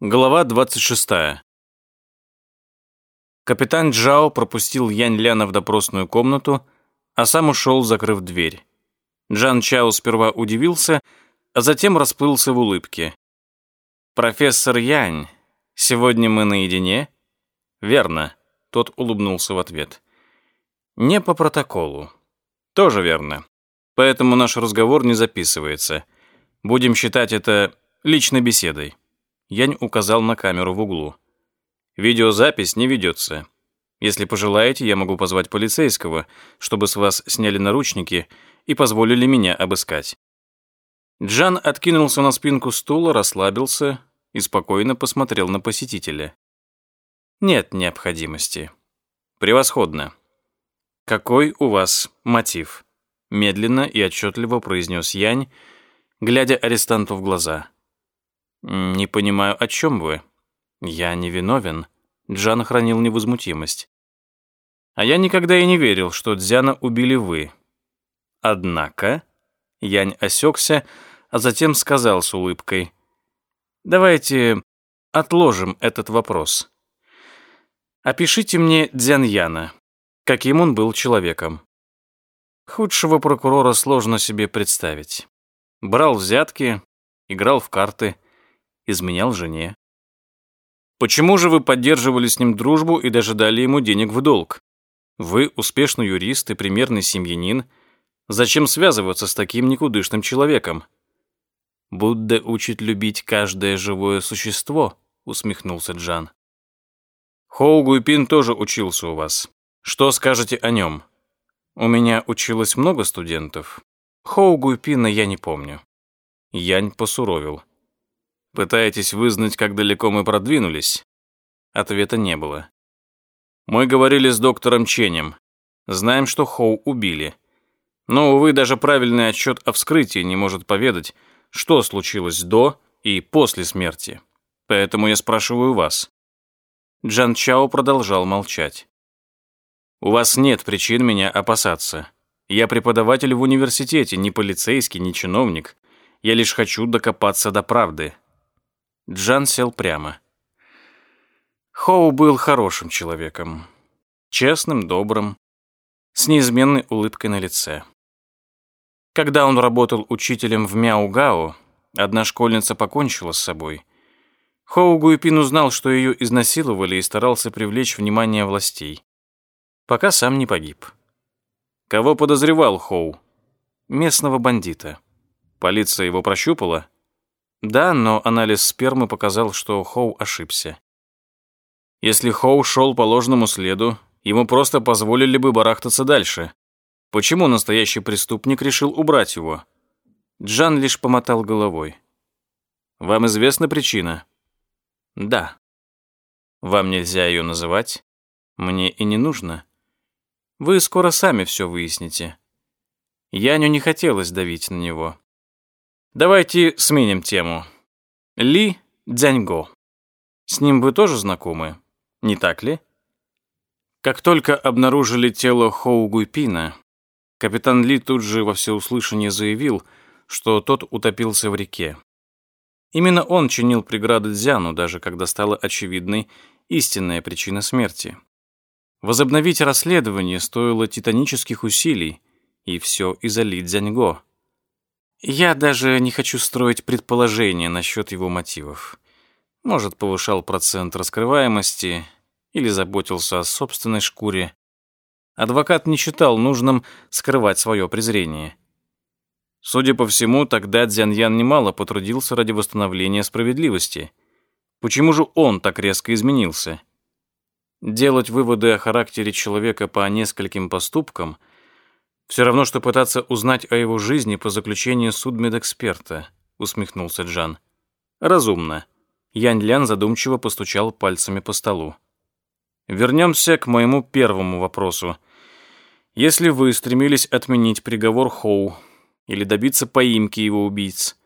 Глава 26. Капитан Джао пропустил Янь Ляна в допросную комнату, а сам ушел, закрыв дверь. Джан Чао сперва удивился, а затем расплылся в улыбке. «Профессор Янь, сегодня мы наедине?» «Верно», — тот улыбнулся в ответ. «Не по протоколу». «Тоже верно. Поэтому наш разговор не записывается. Будем считать это личной беседой». Янь указал на камеру в углу. «Видеозапись не ведется. Если пожелаете, я могу позвать полицейского, чтобы с вас сняли наручники и позволили меня обыскать». Джан откинулся на спинку стула, расслабился и спокойно посмотрел на посетителя. «Нет необходимости». «Превосходно. Какой у вас мотив?» Медленно и отчетливо произнес Янь, глядя арестанту в глаза. «Не понимаю, о чем вы?» «Я не виновен». Джан хранил невозмутимость. «А я никогда и не верил, что Дзяна убили вы». «Однако...» Янь осекся, а затем сказал с улыбкой. «Давайте отложим этот вопрос. Опишите мне Дзяньяна, каким он был человеком». Худшего прокурора сложно себе представить. Брал взятки, играл в карты, изменял жене. Почему же вы поддерживали с ним дружбу и даже дали ему денег в долг? Вы успешный юрист и примерный семьянин. Зачем связываться с таким никудышным человеком? Будда учит любить каждое живое существо, усмехнулся Джан. Хоу Гуйпин тоже учился у вас. Что скажете о нем? У меня училось много студентов. Хоу Гуйпина я не помню. Янь посуровил. Пытаетесь вызнать, как далеко мы продвинулись? Ответа не было. Мы говорили с доктором Ченем. Знаем, что Хоу убили. Но, увы, даже правильный отчет о вскрытии не может поведать, что случилось до и после смерти. Поэтому я спрашиваю вас. Джан Чао продолжал молчать. У вас нет причин меня опасаться. Я преподаватель в университете, не полицейский, не чиновник. Я лишь хочу докопаться до правды. Джан сел прямо. Хоу был хорошим человеком. Честным, добрым, с неизменной улыбкой на лице. Когда он работал учителем в Мяугао, одна школьница покончила с собой. Хоу Гуйпин узнал, что ее изнасиловали и старался привлечь внимание властей. Пока сам не погиб. Кого подозревал Хоу? Местного бандита. Полиция его прощупала? Да, но анализ спермы показал, что Хоу ошибся. Если Хоу шел по ложному следу, ему просто позволили бы барахтаться дальше. Почему настоящий преступник решил убрать его? Джан лишь помотал головой. «Вам известна причина?» «Да». «Вам нельзя ее называть?» «Мне и не нужно. Вы скоро сами все выясните». Яню не хотелось давить на него. Давайте сменим тему. Ли Дзяньго. С ним вы тоже знакомы, не так ли? Как только обнаружили тело Хоу Гуйпина, капитан Ли тут же во всеуслышание заявил, что тот утопился в реке. Именно он чинил преграды Дзяну, даже когда стала очевидной истинная причина смерти. Возобновить расследование стоило титанических усилий, и все из-за Ли Дзяньго. Я даже не хочу строить предположения насчет его мотивов. Может, повышал процент раскрываемости или заботился о собственной шкуре. Адвокат не считал нужным скрывать свое презрение. Судя по всему, тогда Дзяньян немало потрудился ради восстановления справедливости. Почему же он так резко изменился? Делать выводы о характере человека по нескольким поступкам – все равно, что пытаться узнать о его жизни по заключению судмедэксперта, усмехнулся Джан. Разумно. Янь Лян задумчиво постучал пальцами по столу. Вернемся к моему первому вопросу. Если вы стремились отменить приговор Хоу или добиться поимки его убийц,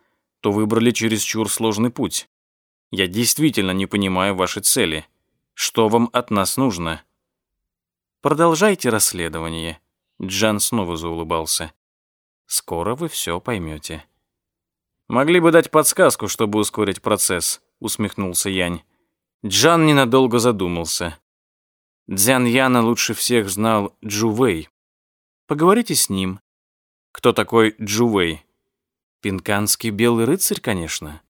то выбрали чересчур сложный путь. Я действительно не понимаю вашей цели. Что вам от нас нужно? Продолжайте расследование. Джан снова заулыбался. «Скоро вы все поймете». «Могли бы дать подсказку, чтобы ускорить процесс», усмехнулся Янь. Джан ненадолго задумался. Дзян Яна лучше всех знал Джувей. Поговорите с ним. Кто такой Джувей? Пинканский белый рыцарь, конечно.